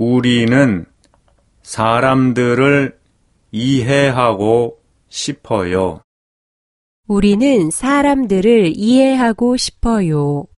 우리는 사람들을 이해하고 싶어요. 우리는 사람들을 이해하고 싶어요.